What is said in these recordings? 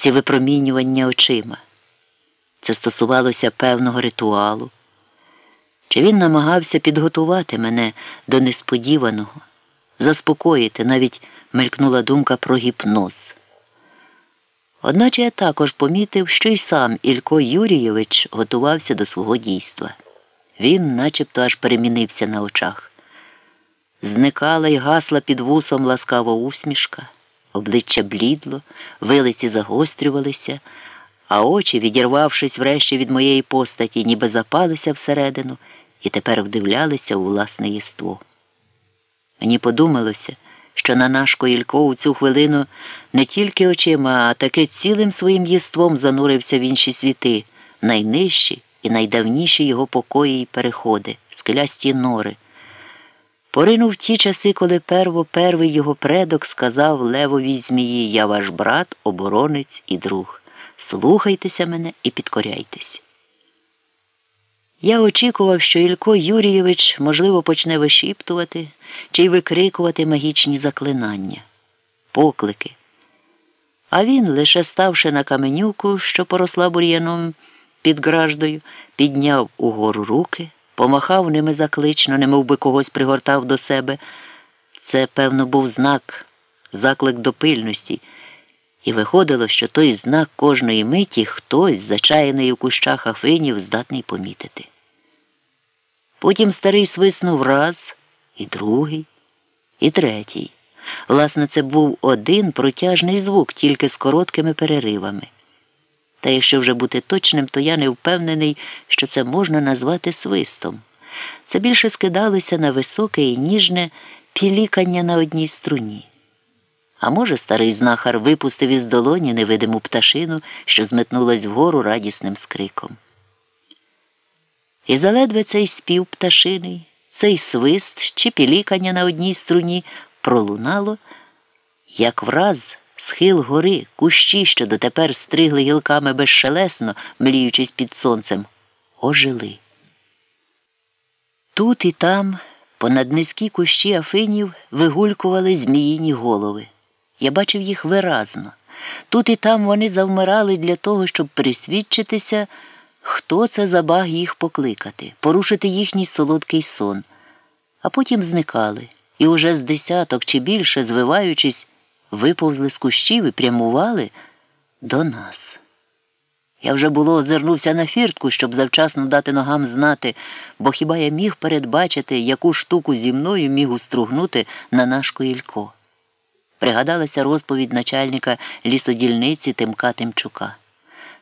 ці випромінювання очима. Це стосувалося певного ритуалу. Чи він намагався підготувати мене до несподіваного, заспокоїти, навіть мелькнула думка про гіпноз. Одначе я також помітив, що й сам Ілько Юрійович готувався до свого дійства. Він начебто аж перемінився на очах. Зникала й гасла під вусом ласкава усмішка, обличчя блідло, вилиці загострювалися, а очі, відірвавшись врешті від моєї постаті, ніби запалися всередину і тепер вдивлялися у власне єство. Мені подумалося, що на наш Коїлько у цю хвилину не тільки очима, а таки цілим своїм єством занурився в інші світи, найнижчі і найдавніші його покої й переходи, скелясті нори. Поринув ті часи, коли перво первий його предок сказав Левовій змії Я ваш брат, оборонець і друг. Слухайтеся мене і підкоряйтесь. Я очікував, що Ілько Юрійович, можливо, почне вишіптувати чи й викрикувати магічні заклинання, поклики. А він, лише ставши на каменюку, що поросла бур'яном під граждою, підняв угору руки, помахав ними заклично, немов би когось пригортав до себе. Це, певно, був знак, заклик до пильності. І виходило, що той знак кожної миті хтось, зачаяний у кущах афинів, здатний помітити. Потім старий свиснув раз, і другий, і третій. Власне, це був один протяжний звук, тільки з короткими переривами. Та якщо вже бути точним, то я не впевнений, що це можна назвати свистом. Це більше скидалося на високе і ніжне пілікання на одній струні. А може, старий знахар випустив із долоні невидиму пташину, що зметнулась вгору радісним скриком. І заледве цей спів пташиний, цей свист чи пілікання на одній струні пролунало, як враз схил гори, кущі, що дотепер стригли гілками безшелесно, мліючись під сонцем, ожили. Тут і там, понад низькі кущі афинів, вигулькували зміїні голови. Я бачив їх виразно. Тут і там вони завмирали для того, щоб присвідчитися, хто це забаг їх покликати, порушити їхній солодкий сон, а потім зникали і уже з десяток чи більше, звиваючись, виповзли з кущів і прямували до нас. Я вже було озирнувся на фіртку, щоб завчасно дати ногам знати, бо хіба я міг передбачити, яку штуку зі мною міг устругнути на наш коїлько. Пригадалася розповідь начальника лісодільниці Тимка Тимчука.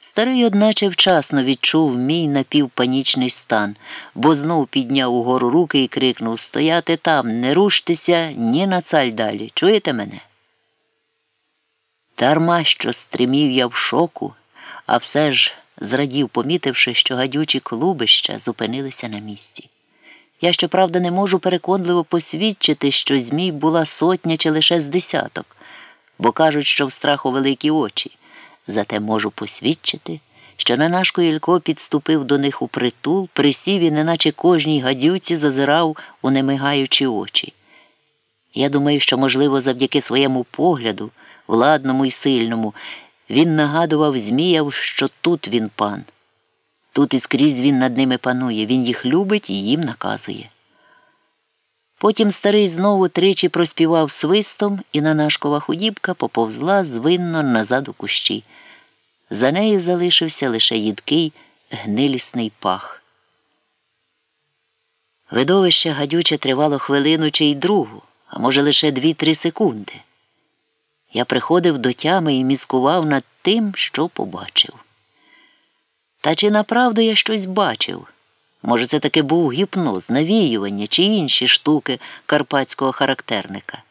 Старий, одначе, вчасно відчув мій напівпанічний стан, бо знов підняв угору руки і крикнув Стояти там, не руштеся ні на цаль далі. Чуєте мене? Дарма що стримів я в шоку, а все ж зрадів, помітивши, що гадючі клубища зупинилися на місці. Я, щоправда, не можу переконливо посвідчити, що змій була сотня чи лише з десяток, бо кажуть, що в страху великі очі. Зате можу посвідчити, що Ненашко Ілько підступив до них у притул, присів і, неначе кожній гадюці, зазирав у немигаючі очі. Я думаю, що, можливо, завдяки своєму погляду, владному і сильному, він нагадував Зміяв, що тут він пан. Тут і скрізь він над ними панує, він їх любить і їм наказує. Потім старий знову тричі проспівав свистом, і нанашкова худібка поповзла звинно назад у кущі. За нею залишився лише їдкий гнилісний пах. Видовище гадюче тривало хвилину чи й другу, а може, лише дві-три секунди. Я приходив до тями і мізкував над тим, що побачив. Та чи направду я щось бачив? Може, це таки був гіпноз, навіювання чи інші штуки карпатського характерника.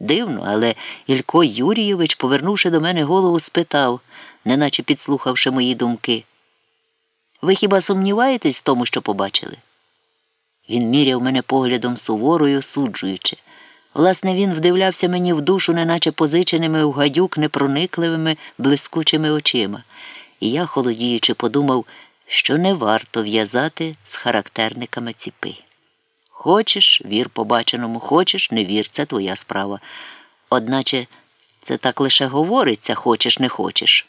Дивно, але Ілько Юрійович, повернувши до мене голову, спитав, неначе підслухавши мої думки. Ви хіба сумніваєтесь в тому, що побачили? Він міряв мене поглядом суворою, осуджуючи. Власне, він вдивлявся мені в душу, неначе позиченими у гадюк непроникливими, блискучими очима і я, холодіючи, подумав, що не варто в'язати з характерниками ціпи. Хочеш, вір побаченому, хочеш, не вір, це твоя справа. Одначе Це так лише говориться, хочеш не хочеш.